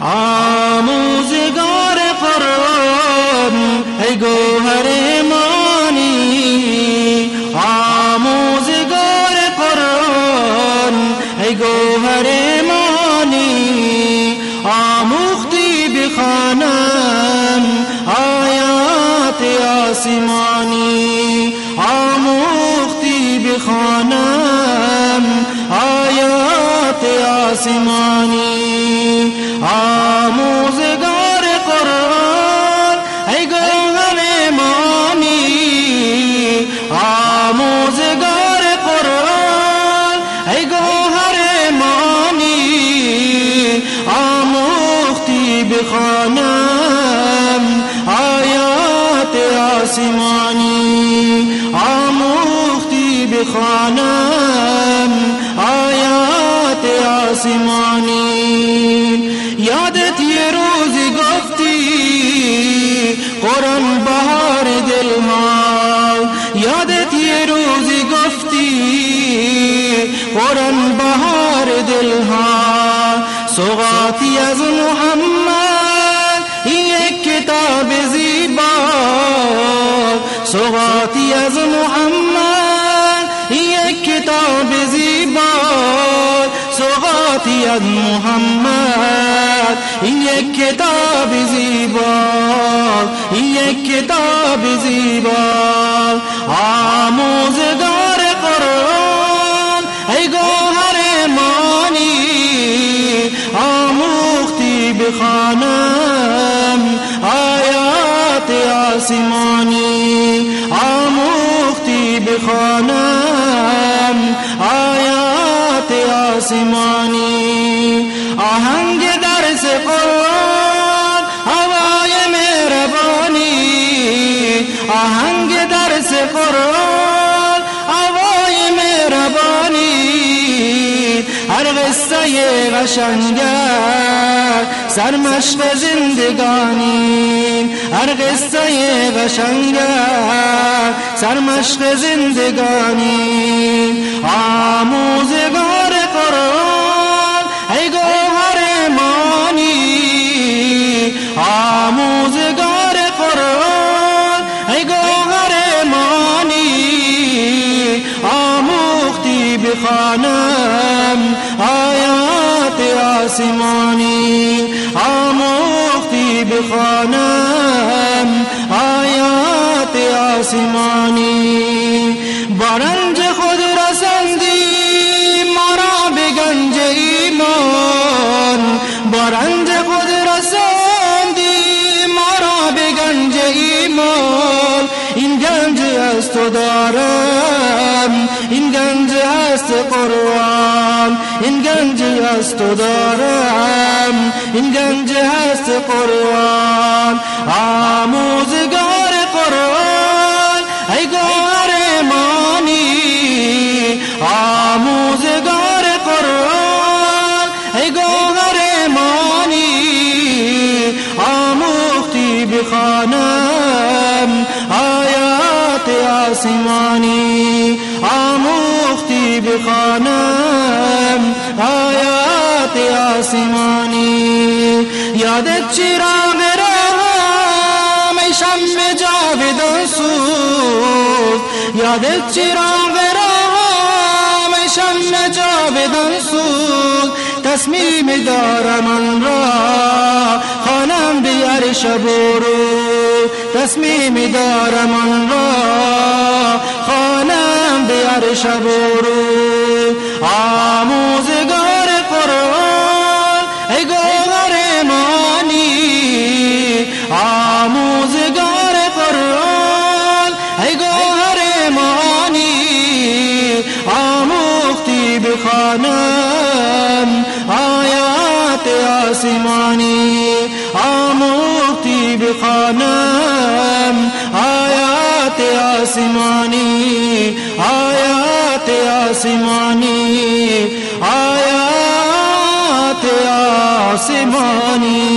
آموزگار قرآن ای گوهر مانی آموزگار قرآن ای گوهر مانی آموختی بخانم آیات آسمانی. آموختی بخانم آیات آسمانی. بخوانم آیات آسمانی. آموختی بخوانم آیات آسمانی. یادت یه روزی گفتی قرآن بهار دل ما یادت یه روزی گفتی قرآن بهار دل ها سوغاتی از محمد یک کتاب زیبا. سوغاتی از محمد یک کتاب زیبا. سوغاتی از محمد یک کتاب زیبا. یک کتاب زیبا. آموزگار بخانم آیات آسمانی آموختی بخانم آیات آسمانی. آهنگ درس قرآن هوای مهربانی. آهنگ درس قرآن هوای مهربانی. هر قصه قشنگه سرمشق زندگانی هر قصه قشنگه سرمشق زندگانی آموزگار قرآن ای گوهر مانی. آموزگار قرآن ای گوهر مانی. آموختی بخانم آیات آسمانی. بخانم آیات آسمانی. بارنج خود رسندی مرا به گنج ایمان. بارنج خود رسندی مرا به گنج ایمان. این گنج از دارم این گنج هست قرآن این گنج از تو دارم این گنج هست آسمانی آموختی بخانم آیات آسمانی. یادت چراغ رام ای شم جاودان سوز یادت چراغ رام ای شم جاودان سوز تصمیم دارم را خانم بیار شب و تصمیم دارم آن را. خانم بیار شب و روز. آموزگار قرآن ای گوهر مانی. آموزگار قرآن ای گوهر مانی. آموختی بخانم آیات آسمانی آسمانی آیات آسمانی آیات آسمانی۔